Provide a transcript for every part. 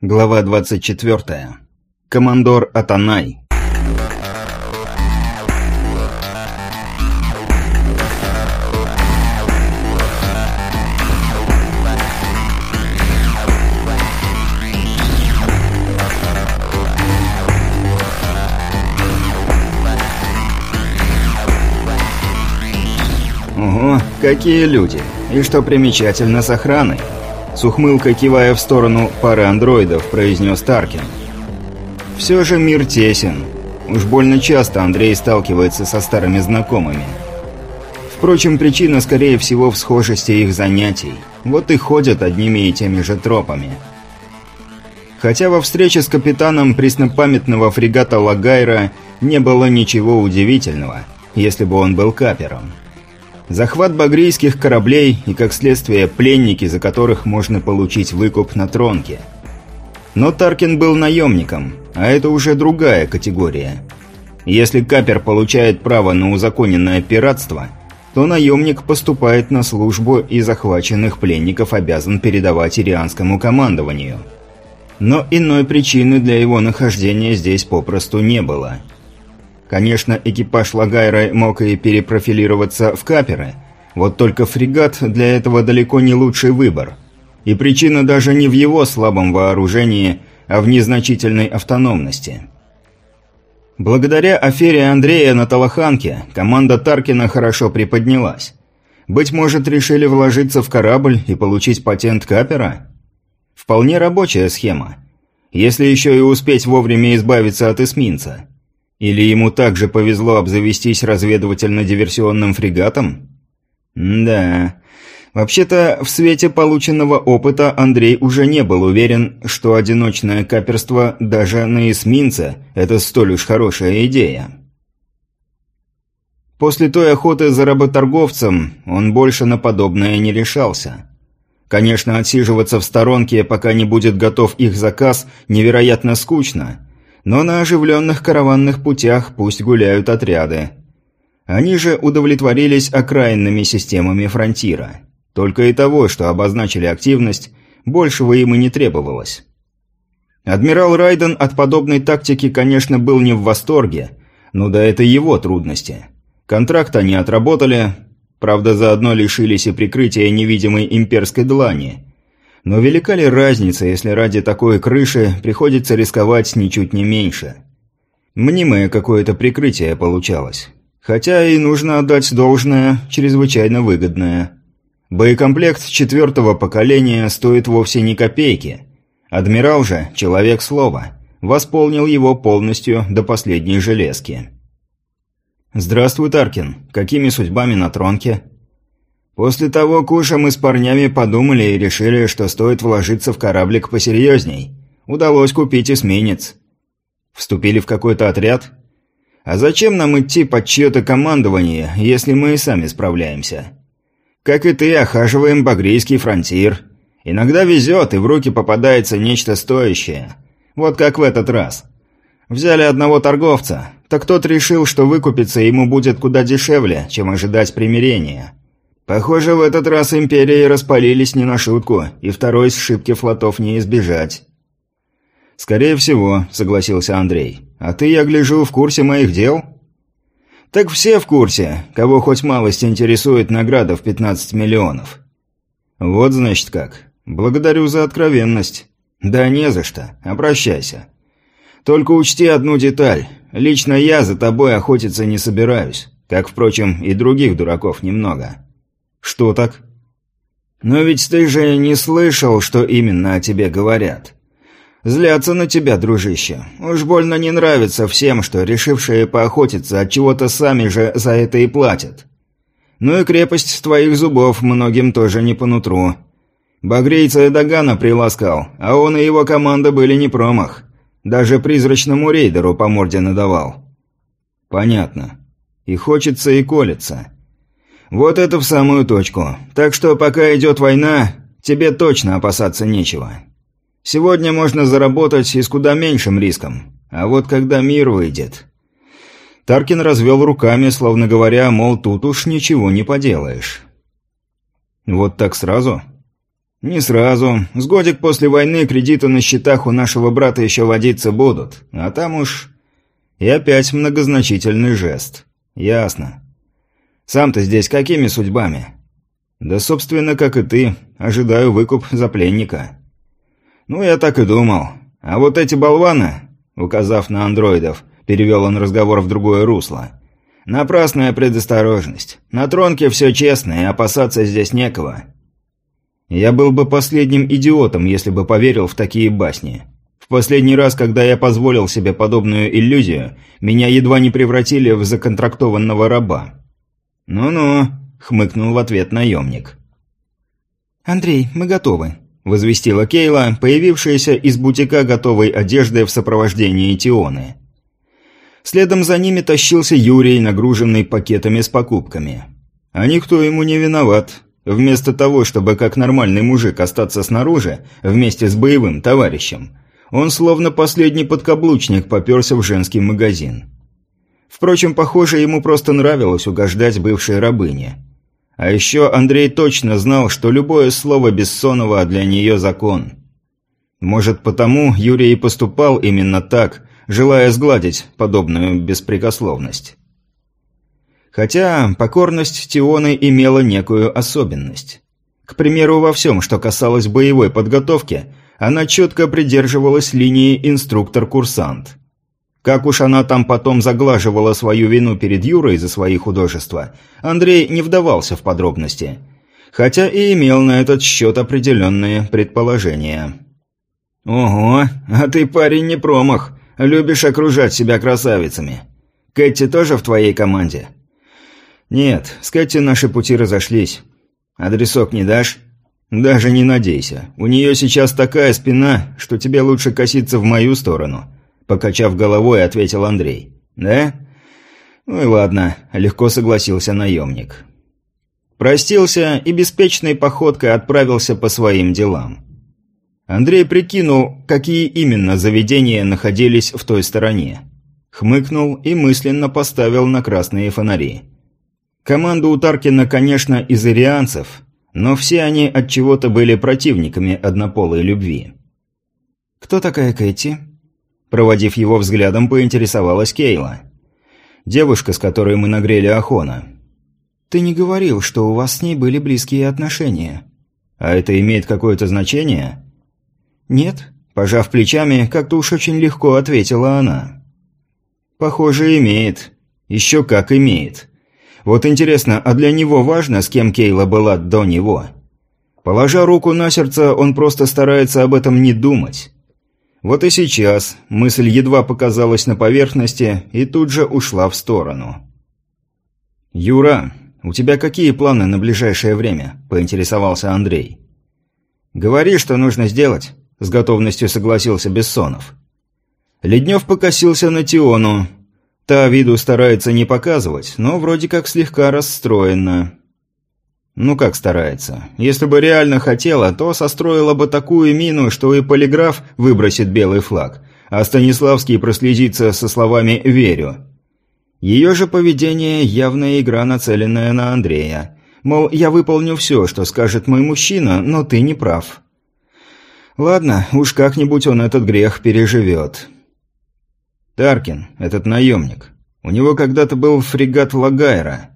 Глава 24. Командор Атанай. Ого, какие люди! И что примечательно с охраной? С ухмылкой кивая в сторону пары андроидов, произнес Таркин. Все же мир тесен. Уж больно часто Андрей сталкивается со старыми знакомыми. Впрочем, причина, скорее всего, в схожести их занятий. Вот и ходят одними и теми же тропами. Хотя во встрече с капитаном преснопамятного фрегата Лагайра не было ничего удивительного, если бы он был капером. Захват багрийских кораблей и, как следствие, пленники, за которых можно получить выкуп на тронке. Но Таркин был наемником, а это уже другая категория. Если капер получает право на узаконенное пиратство, то наемник поступает на службу и захваченных пленников обязан передавать ирианскому командованию. Но иной причины для его нахождения здесь попросту не было – Конечно, экипаж Лагайра мог и перепрофилироваться в каперы, вот только фрегат для этого далеко не лучший выбор. И причина даже не в его слабом вооружении, а в незначительной автономности. Благодаря афере Андрея на Талаханке команда Таркина хорошо приподнялась. Быть может, решили вложиться в корабль и получить патент капера? Вполне рабочая схема. Если еще и успеть вовремя избавиться от эсминца – или ему также повезло обзавестись разведывательно-диверсионным фрегатом? да. Вообще-то, в свете полученного опыта Андрей уже не был уверен, что одиночное каперство даже на эсминце – это столь уж хорошая идея. После той охоты за работорговцем он больше на подобное не решался. Конечно, отсиживаться в сторонке, пока не будет готов их заказ, невероятно скучно – но на оживленных караванных путях пусть гуляют отряды. Они же удовлетворились окраинными системами фронтира. Только и того, что обозначили активность, большего им и не требовалось. Адмирал Райден от подобной тактики, конечно, был не в восторге, но да это его трудности. Контракт они отработали, правда, заодно лишились и прикрытия невидимой имперской длани – но велика ли разница, если ради такой крыши приходится рисковать ничуть не меньше? Мнимое какое-то прикрытие получалось. Хотя и нужно отдать должное, чрезвычайно выгодное. Боекомплект четвертого поколения стоит вовсе не копейки. Адмирал же, человек слова, восполнил его полностью до последней железки. «Здравствуй, Таркин. Какими судьбами на тронке?» После того куша мы с парнями подумали и решили, что стоит вложиться в кораблик посерьезней. Удалось купить эсминец. Вступили в какой-то отряд? А зачем нам идти под чье-то командование, если мы и сами справляемся? Как и ты, охаживаем багрийский фронтир. Иногда везет, и в руки попадается нечто стоящее. Вот как в этот раз. Взяли одного торговца, так тот решил, что выкупиться ему будет куда дешевле, чем ожидать примирения. Похоже, в этот раз империи распалились не на шутку, и второй сшибки флотов не избежать. «Скорее всего», — согласился Андрей. «А ты, я гляжу, в курсе моих дел?» «Так все в курсе, кого хоть малость интересует награда в 15 миллионов». «Вот, значит, как. Благодарю за откровенность». «Да не за что. Обращайся. Только учти одну деталь. Лично я за тобой охотиться не собираюсь. Как, впрочем, и других дураков немного». «Что так?» «Но ведь ты же не слышал, что именно о тебе говорят. Злятся на тебя, дружище. Уж больно не нравится всем, что решившие поохотиться от чего-то сами же за это и платят. Ну и крепость твоих зубов многим тоже не по нутру. Багрейца Дагана приласкал, а он и его команда были не промах. Даже призрачному рейдеру по морде надавал». «Понятно. И хочется, и колется». Вот это в самую точку. Так что пока идет война, тебе точно опасаться нечего. Сегодня можно заработать и с куда меньшим риском. А вот когда мир выйдет... Таркин развел руками, словно говоря, мол, тут уж ничего не поделаешь. Вот так сразу? «Не сразу. С годик после войны кредиты на счетах у нашего брата еще водиться будут. А там уж...» И опять многозначительный жест. «Ясно. Сам-то здесь какими судьбами?» «Да, собственно, как и ты. Ожидаю выкуп за пленника». «Ну, я так и думал. А вот эти болваны...» Указав на андроидов, перевел он разговор в другое русло. «Напрасная предосторожность. На тронке все честно, и опасаться здесь некого». Я был бы последним идиотом, если бы поверил в такие басни. В последний раз, когда я позволил себе подобную иллюзию, меня едва не превратили в законтрактованного раба. «Ну-ну», — хмыкнул в ответ наемник. «Андрей, мы готовы», — возвестила Кейла, появившаяся из бутика готовой одежды в сопровождении Тионы. Следом за ними тащился Юрий, нагруженный пакетами с покупками. А никто ему не виноват. Вместо того, чтобы как нормальный мужик остаться снаружи, вместе с боевым товарищем, он словно последний подкаблучник поперся в женский магазин. Впрочем, похоже, ему просто нравилось угождать бывшей рабыне. А еще Андрей точно знал, что любое слово Бессонова для нее закон. Может, потому Юрий и поступал именно так, желая сгладить подобную беспрекословность. Хотя покорность Тионы имела некую особенность. К примеру, во всем, что касалось боевой подготовки, она четко придерживалась линии инструктор-курсант. Как уж она там потом заглаживала свою вину перед Юрой за свои художества, Андрей не вдавался в подробности. Хотя и имел на этот счет определенные предположения. «Ого, а ты парень не промах, любишь окружать себя красавицами. Кэти тоже в твоей команде?» «Нет, с Кэти наши пути разошлись. Адресок не дашь?» «Даже не надейся. У нее сейчас такая спина, что тебе лучше коситься в мою сторону», – покачав головой, ответил Андрей. «Да?» «Ну и ладно», – легко согласился наемник. Простился и беспечной походкой отправился по своим делам. Андрей прикинул, какие именно заведения находились в той стороне. Хмыкнул и мысленно поставил на красные фонари. Команда у Таркина, конечно, из ирианцев – но все они от чего-то были противниками однополой любви. «Кто такая Кэти?» Проводив его взглядом, поинтересовалась Кейла. «Девушка, с которой мы нагрели Ахона». «Ты не говорил, что у вас с ней были близкие отношения». «А это имеет какое-то значение?» «Нет», – пожав плечами, как-то уж очень легко ответила она. «Похоже, имеет. Еще как имеет. Вот интересно, а для него важно, с кем Кейла была до него? Положа руку на сердце, он просто старается об этом не думать. Вот и сейчас мысль едва показалась на поверхности и тут же ушла в сторону. «Юра, у тебя какие планы на ближайшее время?» – поинтересовался Андрей. «Говори, что нужно сделать», – с готовностью согласился Бессонов. Леднев покосился на Тиону, Та виду старается не показывать, но вроде как слегка расстроена. Ну как старается? Если бы реально хотела, то состроила бы такую мину, что и полиграф выбросит белый флаг, а Станиславский прослезится со словами «верю». Ее же поведение – явная игра, нацеленная на Андрея. Мол, я выполню все, что скажет мой мужчина, но ты не прав. Ладно, уж как-нибудь он этот грех переживет. Таркин, этот наемник. У него когда-то был фрегат Лагайра.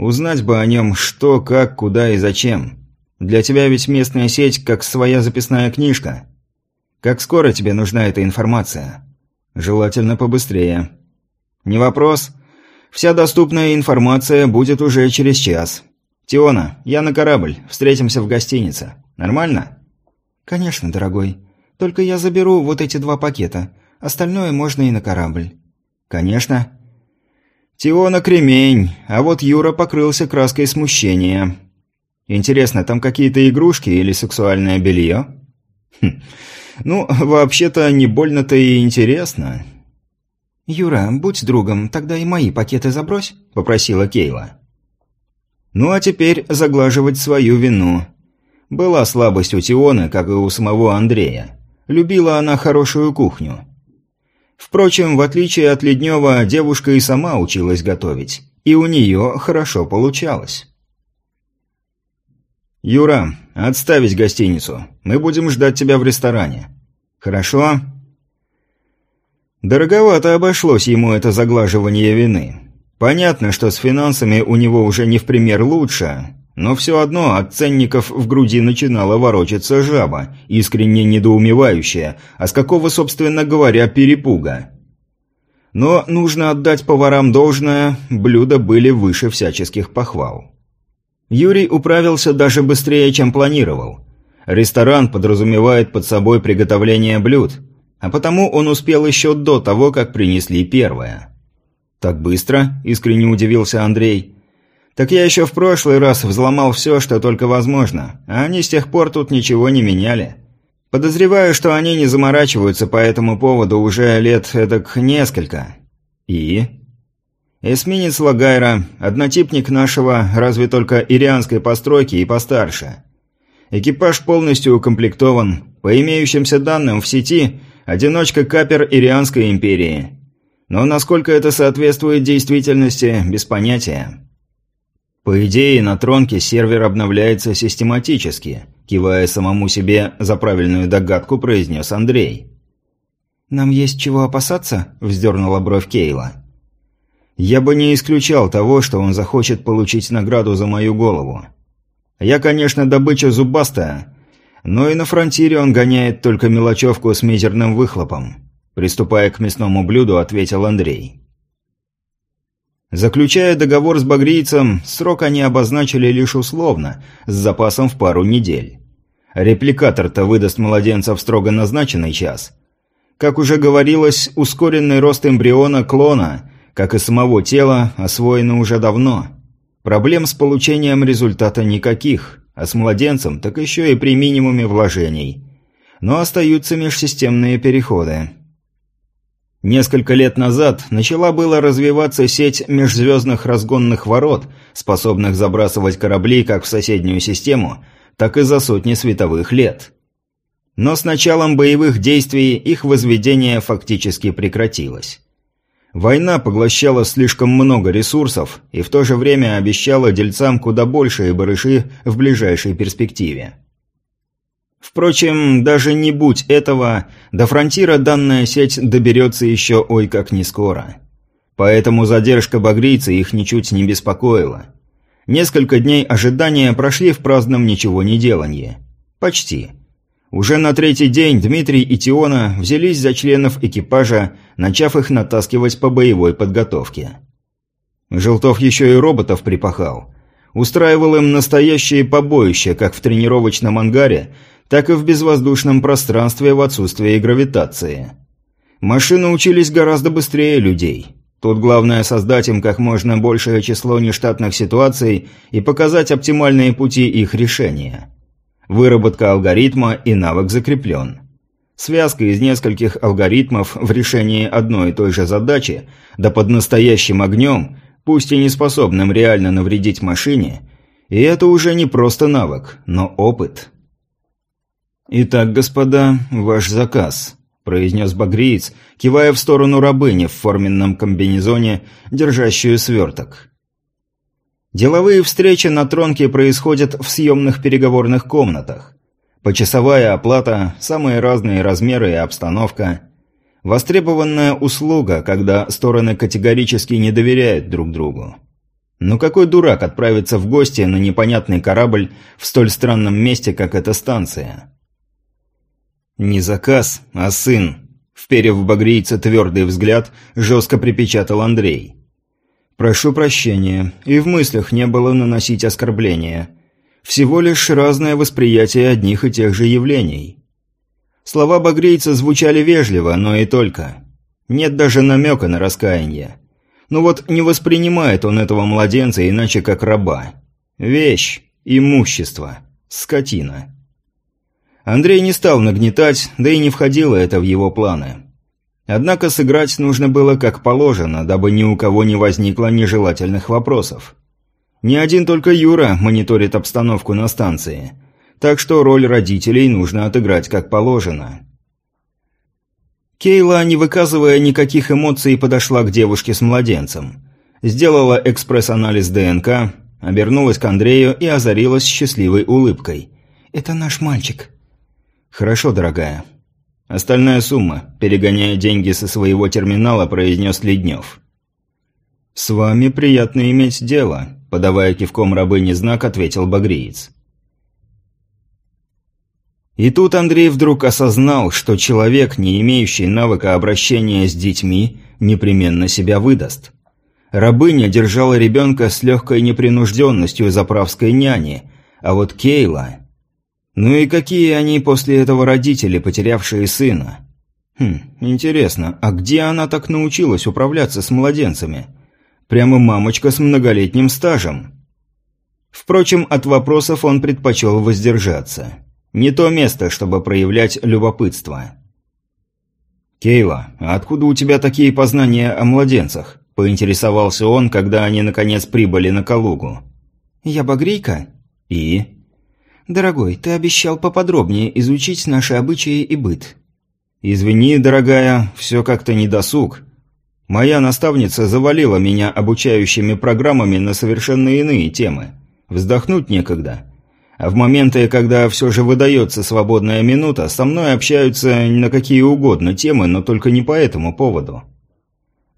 Узнать бы о нем что, как, куда и зачем. Для тебя ведь местная сеть как своя записная книжка. Как скоро тебе нужна эта информация? Желательно побыстрее. Не вопрос. Вся доступная информация будет уже через час. Тиона, я на корабль. Встретимся в гостинице. Нормально? Конечно, дорогой. Только я заберу вот эти два пакета. Остальное можно и на корабль». «Конечно». «Тиона кремень, а вот Юра покрылся краской смущения. Интересно, там какие-то игрушки или сексуальное белье?» хм. «Ну, вообще-то не больно-то и интересно». «Юра, будь другом, тогда и мои пакеты забрось», – попросила Кейла. «Ну а теперь заглаживать свою вину. Была слабость у Тионы, как и у самого Андрея. Любила она хорошую кухню. Впрочем, в отличие от Леднева, девушка и сама училась готовить. И у нее хорошо получалось. «Юра, «Отставить гостиницу. Мы будем ждать тебя в ресторане». «Хорошо?» Дороговато обошлось ему это заглаживание вины. Понятно, что с финансами у него уже не в пример лучше, но все одно от ценников в груди начинала ворочаться жаба, искренне недоумевающая, а с какого, собственно говоря, перепуга. Но нужно отдать поварам должное, блюда были выше всяческих похвал. Юрий управился даже быстрее, чем планировал. Ресторан подразумевает под собой приготовление блюд, а потому он успел еще до того, как принесли первое. «Так быстро?» – искренне удивился Андрей. «Так я еще в прошлый раз взломал все, что только возможно, а они с тех пор тут ничего не меняли. Подозреваю, что они не заморачиваются по этому поводу уже лет эдак несколько. И? Эсминец Лагайра, однотипник нашего, разве только ирианской постройки и постарше. Экипаж полностью укомплектован. По имеющимся данным в сети, одиночка капер Ирианской империи. Но насколько это соответствует действительности, без понятия. По идее, на тронке сервер обновляется систематически, кивая самому себе за правильную догадку, произнес Андрей. «Нам есть чего опасаться?» – вздернула бровь Кейла. «Я бы не исключал того, что он захочет получить награду за мою голову. Я, конечно, добыча зубастая, но и на фронтире он гоняет только мелочевку с мизерным выхлопом», – приступая к мясному блюду, ответил Андрей. Заключая договор с багрийцем, срок они обозначили лишь условно, с запасом в пару недель. Репликатор-то выдаст младенцев строго назначенный час. Как уже говорилось, ускоренный рост эмбриона клона, как и самого тела, освоено уже давно. Проблем с получением результата никаких, а с младенцем так еще и при минимуме вложений. Но остаются межсистемные переходы. Несколько лет назад начала было развиваться сеть межзвездных разгонных ворот, способных забрасывать корабли как в соседнюю систему, так и за сотни световых лет. Но с началом боевых действий их возведение фактически прекратилось. Война поглощала слишком много ресурсов и в то же время обещала дельцам куда большие барыши в ближайшей перспективе. Впрочем, даже не будь этого, до фронтира данная сеть доберется еще ой как не скоро. Поэтому задержка багрийца их ничуть не беспокоила. Несколько дней ожидания прошли в праздном ничего не делании. Почти. Уже на третий день Дмитрий и Тиона взялись за членов экипажа, начав их натаскивать по боевой подготовке. Желтов еще и роботов припахал. Устраивал им настоящие побоища, как в тренировочном ангаре, так и в безвоздушном пространстве в отсутствии гравитации. Машины учились гораздо быстрее людей. Тут главное создать им как можно большее число нештатных ситуаций и показать оптимальные пути их решения. Выработка алгоритма и навык закреплен. Связка из нескольких алгоритмов в решении одной и той же задачи, да под настоящим огнем, пусть и не способным реально навредить машине, и это уже не просто навык, но опыт – «Итак, господа, ваш заказ», – произнес багриец, кивая в сторону рабыни в форменном комбинезоне, держащую сверток. Деловые встречи на тронке происходят в съемных переговорных комнатах. Почасовая оплата, самые разные размеры и обстановка. Востребованная услуга, когда стороны категорически не доверяют друг другу. Но какой дурак отправится в гости на непонятный корабль в столь странном месте, как эта станция? «Не заказ, а сын», – вперев в багрийца твердый взгляд, жестко припечатал Андрей. «Прошу прощения, и в мыслях не было наносить оскорбления. Всего лишь разное восприятие одних и тех же явлений». Слова багрийца звучали вежливо, но и только. Нет даже намека на раскаяние. Ну вот не воспринимает он этого младенца иначе как раба. Вещь, имущество, скотина. Андрей не стал нагнетать, да и не входило это в его планы. Однако сыграть нужно было как положено, дабы ни у кого не возникло нежелательных вопросов. Не один только Юра мониторит обстановку на станции, так что роль родителей нужно отыграть как положено. Кейла, не выказывая никаких эмоций, подошла к девушке с младенцем. Сделала экспресс-анализ ДНК, обернулась к Андрею и озарилась счастливой улыбкой – Это наш мальчик». «Хорошо, дорогая. Остальная сумма», – перегоняя деньги со своего терминала, произнес Леднев. «С вами приятно иметь дело», – подавая кивком рабыни знак, ответил Багриец. И тут Андрей вдруг осознал, что человек, не имеющий навыка обращения с детьми, непременно себя выдаст. Рабыня держала ребенка с легкой непринужденностью заправской няни, а вот Кейла... Ну и какие они после этого родители, потерявшие сына? Хм, интересно, а где она так научилась управляться с младенцами? Прямо мамочка с многолетним стажем. Впрочем, от вопросов он предпочел воздержаться. Не то место, чтобы проявлять любопытство. «Кейла, а откуда у тебя такие познания о младенцах?» – поинтересовался он, когда они наконец прибыли на Калугу. «Я багрейка?» «И?» «Дорогой, ты обещал поподробнее изучить наши обычаи и быт». «Извини, дорогая, все как-то недосуг. Моя наставница завалила меня обучающими программами на совершенно иные темы. Вздохнуть некогда. А в моменты, когда все же выдается свободная минута, со мной общаются на какие угодно темы, но только не по этому поводу».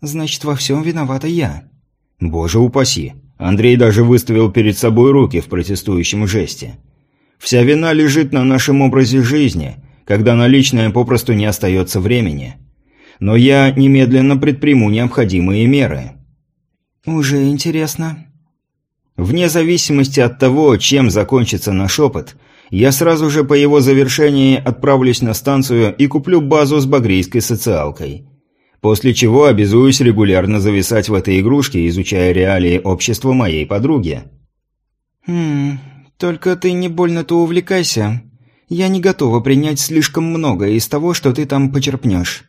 «Значит, во всем виновата я». «Боже упаси». Андрей даже выставил перед собой руки в протестующем жесте. Вся вина лежит на нашем образе жизни, когда на личное попросту не остается времени. Но я немедленно предприму необходимые меры. Уже интересно. Вне зависимости от того, чем закончится наш опыт, я сразу же по его завершении отправлюсь на станцию и куплю базу с багрийской социалкой. После чего обязуюсь регулярно зависать в этой игрушке, изучая реалии общества моей подруги. Хм, только ты не больно-то увлекайся. Я не готова принять слишком много из того, что ты там почерпнешь.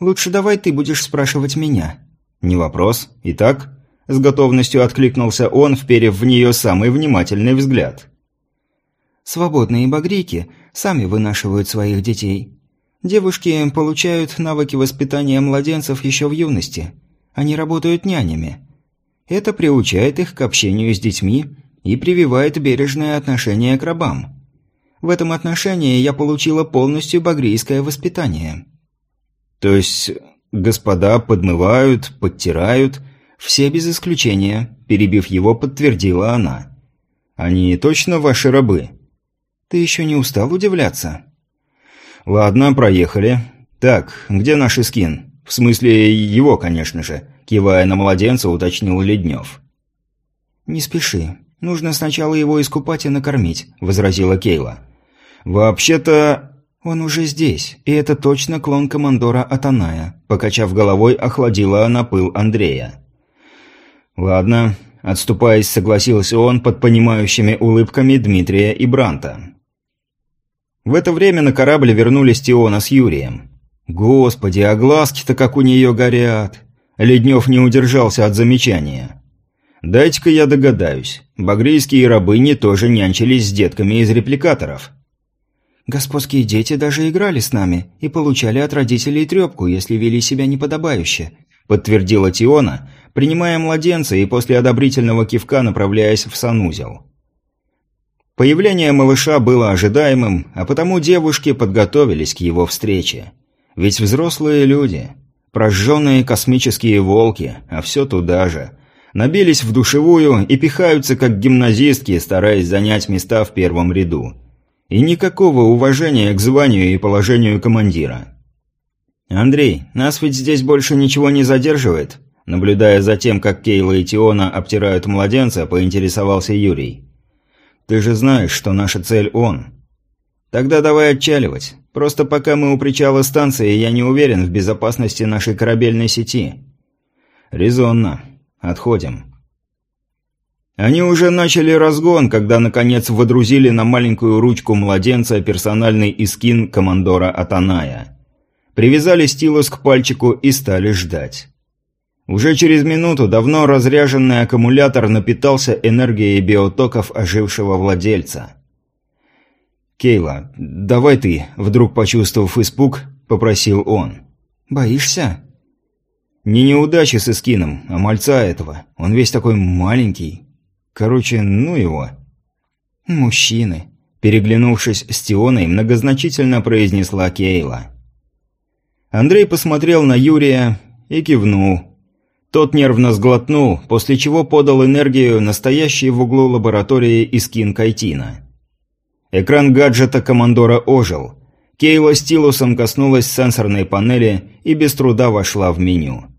Лучше давай ты будешь спрашивать меня». «Не вопрос. Итак?» С готовностью откликнулся он, вперев в нее самый внимательный взгляд. «Свободные багрики сами вынашивают своих детей. Девушки получают навыки воспитания младенцев еще в юности. Они работают нянями. Это приучает их к общению с детьми и прививает бережное отношение к рабам. В этом отношении я получила полностью багрийское воспитание. То есть господа подмывают, подтирают, все без исключения, перебив его, подтвердила она. Они точно ваши рабы? Ты еще не устал удивляться? Ладно, проехали. Так, где наш скин? В смысле, его, конечно же, кивая на младенца, уточнил Леднев. Не спеши. «Нужно сначала его искупать и накормить», – возразила Кейла. «Вообще-то...» «Он уже здесь, и это точно клон командора Атаная», – покачав головой, охладила она пыл Андрея. «Ладно», – отступаясь, согласился он под понимающими улыбками Дмитрия и Бранта. В это время на корабль вернулись Тиона с Юрием. «Господи, а глазки-то как у нее горят!» Леднев не удержался от замечания. Дайте-ка я догадаюсь. Багрийские рабыни тоже нянчились с детками из репликаторов. Господские дети даже играли с нами и получали от родителей трепку, если вели себя неподобающе, подтвердила Тиона, принимая младенца и после одобрительного кивка направляясь в санузел. Появление малыша было ожидаемым, а потому девушки подготовились к его встрече. Ведь взрослые люди, прожженные космические волки, а все туда же – набились в душевую и пихаются как гимназистки, стараясь занять места в первом ряду. И никакого уважения к званию и положению командира. «Андрей, нас ведь здесь больше ничего не задерживает?» Наблюдая за тем, как Кейла и Тиона обтирают младенца, поинтересовался Юрий. «Ты же знаешь, что наша цель он». «Тогда давай отчаливать. Просто пока мы у причала станции, я не уверен в безопасности нашей корабельной сети». «Резонно. Отходим». Они уже начали разгон, когда наконец водрузили на маленькую ручку младенца персональный искин командора Атаная. Привязали стилус к пальчику и стали ждать. Уже через минуту давно разряженный аккумулятор напитался энергией биотоков ожившего владельца. «Кейла, давай ты», – вдруг почувствовав испуг, попросил он. «Боишься?» Не неудачи с эскином, а мальца этого. Он весь такой маленький. Короче, ну его. Мужчины. Переглянувшись с Тионой, многозначительно произнесла Кейла. Андрей посмотрел на Юрия и кивнул. Тот нервно сглотнул, после чего подал энергию настоящий в углу лаборатории Искин Кайтина. Экран гаджета командора ожил. Кейла стилусом коснулась сенсорной панели и без труда вошла в меню.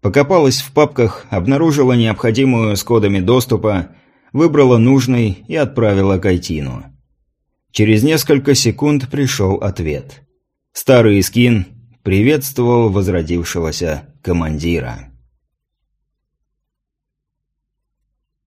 Покопалась в папках, обнаружила необходимую с кодами доступа, выбрала нужный и отправила Кайтину. Через несколько секунд пришел ответ. Старый скин приветствовал возродившегося командира.